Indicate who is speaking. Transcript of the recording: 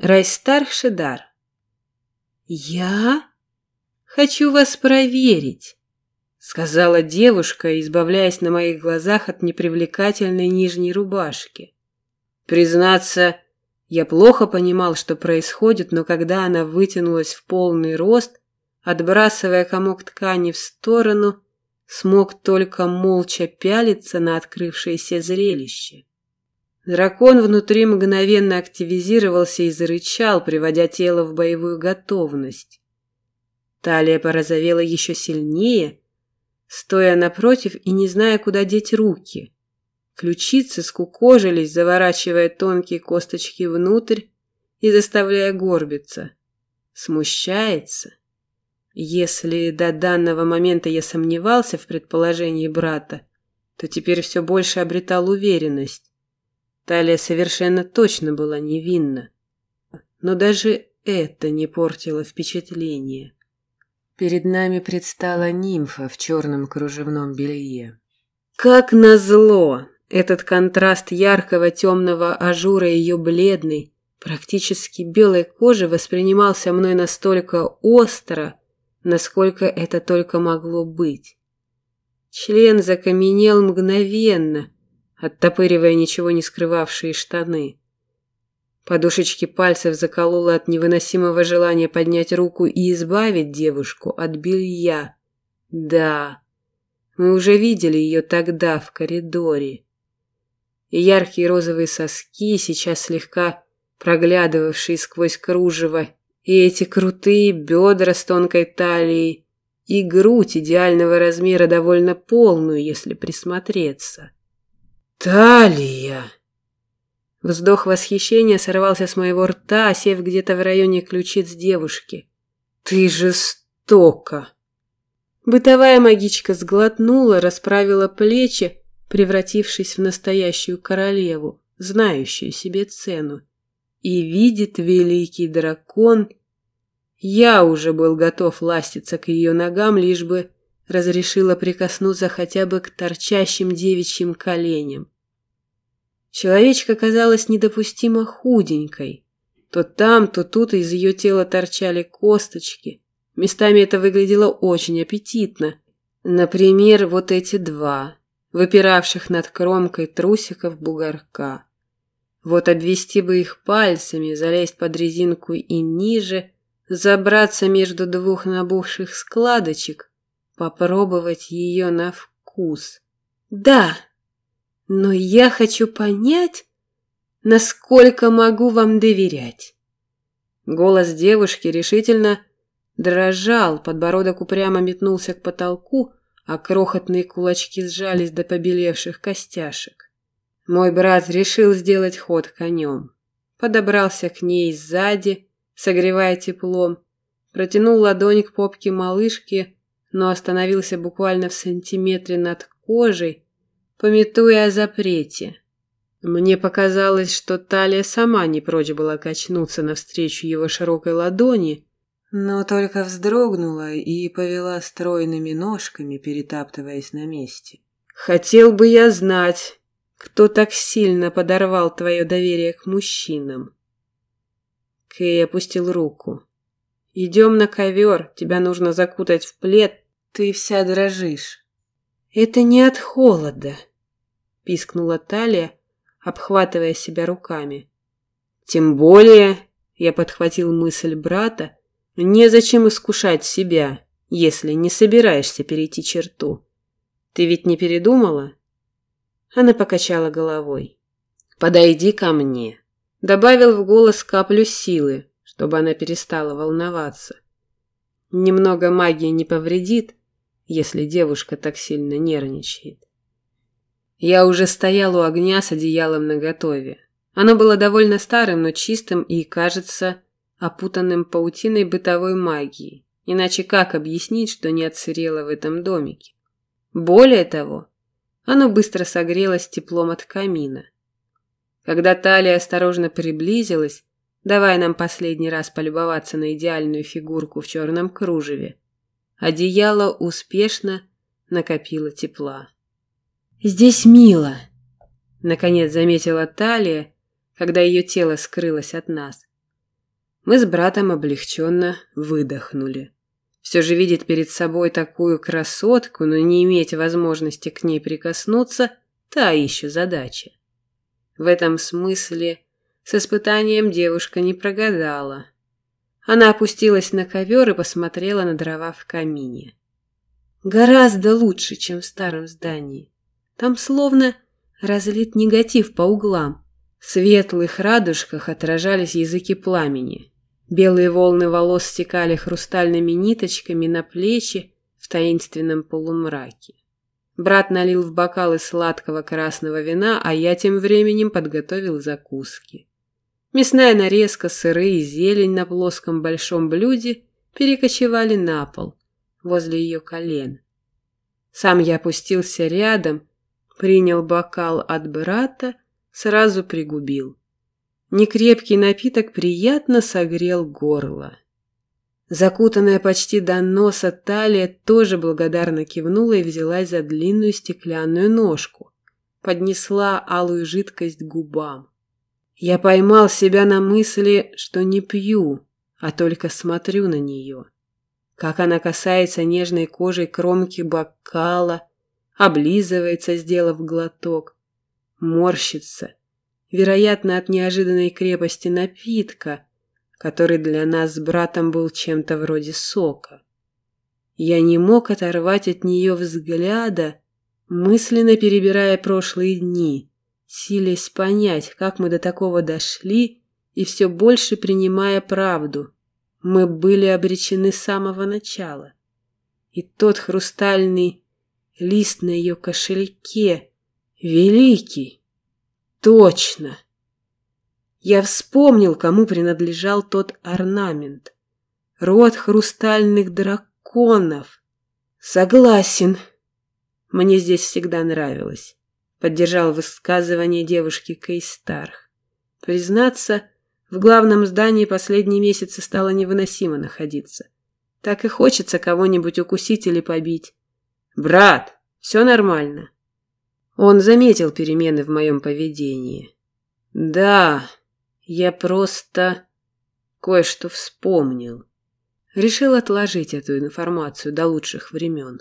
Speaker 1: Райстар Шедар. «Я хочу вас проверить», — сказала девушка, избавляясь на моих глазах от непривлекательной нижней рубашки. Признаться, я плохо понимал, что происходит, но когда она вытянулась в полный рост, отбрасывая комок ткани в сторону, смог только молча пялиться на открывшееся зрелище. Дракон внутри мгновенно активизировался и зарычал, приводя тело в боевую готовность. Талия порозовела еще сильнее, стоя напротив и не зная, куда деть руки. Ключицы скукожились, заворачивая тонкие косточки внутрь и заставляя горбиться. Смущается. Если до данного момента я сомневался в предположении брата, то теперь все больше обретал уверенность. Талия совершенно точно была невинна. Но даже это не портило впечатление. Перед нами предстала нимфа в черном кружевном белье. Как назло! Этот контраст яркого темного ажура и ее бледной, практически белой кожи воспринимался мной настолько остро, насколько это только могло быть. Член закаменел мгновенно, оттопыривая ничего не скрывавшие штаны. Подушечки пальцев закололо от невыносимого желания поднять руку и избавить девушку от белья. Да, мы уже видели ее тогда в коридоре. И яркие розовые соски, сейчас слегка проглядывавшие сквозь кружево, и эти крутые бедра с тонкой талией, и грудь идеального размера довольно полную, если присмотреться. «Талия!» Вздох восхищения сорвался с моего рта, сев где-то в районе ключиц девушки. «Ты жестоко!» Бытовая магичка сглотнула, расправила плечи, превратившись в настоящую королеву, знающую себе цену. И видит великий дракон. Я уже был готов ластиться к ее ногам, лишь бы разрешила прикоснуться хотя бы к торчащим девичьим коленям. Человечка казалась недопустимо худенькой. То там, то тут из ее тела торчали косточки. Местами это выглядело очень аппетитно. Например, вот эти два, выпиравших над кромкой трусиков бугорка. Вот обвести бы их пальцами, залезть под резинку и ниже, забраться между двух набухших складочек, попробовать ее на вкус. Да, но я хочу понять, насколько могу вам доверять. Голос девушки решительно дрожал, подбородок упрямо метнулся к потолку, а крохотные кулачки сжались до побелевших костяшек. Мой брат решил сделать ход конем. Подобрался к ней сзади, согревая теплом, протянул ладонь к попке малышки, но остановился буквально в сантиметре над кожей, пометуя о запрете. Мне показалось, что талия сама не прочь была качнуться навстречу его широкой ладони, но только вздрогнула и повела стройными ножками, перетаптываясь на месте. «Хотел бы я знать, кто так сильно подорвал твое доверие к мужчинам». Кей опустил руку. «Идем на ковер, тебя нужно закутать в плед, ты вся дрожишь». «Это не от холода», – пискнула Талия, обхватывая себя руками. «Тем более», – я подхватил мысль брата, – «незачем искушать себя, если не собираешься перейти черту. Ты ведь не передумала?» Она покачала головой. «Подойди ко мне», – добавил в голос каплю силы, чтобы она перестала волноваться. Немного магии не повредит, если девушка так сильно нервничает. Я уже стоял у огня с одеялом наготове. Оно было довольно старым, но чистым и, кажется, опутанным паутиной бытовой магии. Иначе как объяснить, что не отсырело в этом домике? Более того, оно быстро согрелось теплом от камина. Когда талия осторожно приблизилась, давая нам последний раз полюбоваться на идеальную фигурку в черном кружеве, одеяло успешно накопило тепла. «Здесь мило», — наконец заметила Талия, когда ее тело скрылось от нас. Мы с братом облегченно выдохнули. Все же видеть перед собой такую красотку, но не иметь возможности к ней прикоснуться – та еще задача. В этом смысле с испытанием девушка не прогадала. Она опустилась на ковер и посмотрела на дрова в камине. Гораздо лучше, чем в старом здании. Там словно разлит негатив по углам. В светлых радужках отражались языки пламени. Белые волны волос стекали хрустальными ниточками на плечи в таинственном полумраке. Брат налил в бокалы сладкого красного вина, а я тем временем подготовил закуски. Мясная нарезка, сыры и зелень на плоском большом блюде перекочевали на пол, возле ее колен. Сам я опустился рядом, принял бокал от брата, сразу пригубил. Некрепкий напиток приятно согрел горло. Закутанная почти до носа талия тоже благодарно кивнула и взялась за длинную стеклянную ножку. Поднесла алую жидкость к губам. Я поймал себя на мысли, что не пью, а только смотрю на нее. Как она касается нежной кожей кромки бокала, облизывается, сделав глоток, морщится, вероятно, от неожиданной крепости напитка, который для нас с братом был чем-то вроде сока. Я не мог оторвать от нее взгляда, мысленно перебирая прошлые дни – силясь понять, как мы до такого дошли, и все больше принимая правду. Мы были обречены с самого начала. И тот хрустальный лист на ее кошельке великий. Точно. Я вспомнил, кому принадлежал тот орнамент. Род хрустальных драконов. Согласен. Мне здесь всегда нравилось поддержал высказывание девушки Кейстарх. Признаться, в главном здании последние месяцы стало невыносимо находиться. Так и хочется кого-нибудь укусить или побить. «Брат, все нормально». Он заметил перемены в моем поведении. «Да, я просто кое-что вспомнил. Решил отложить эту информацию до лучших времен».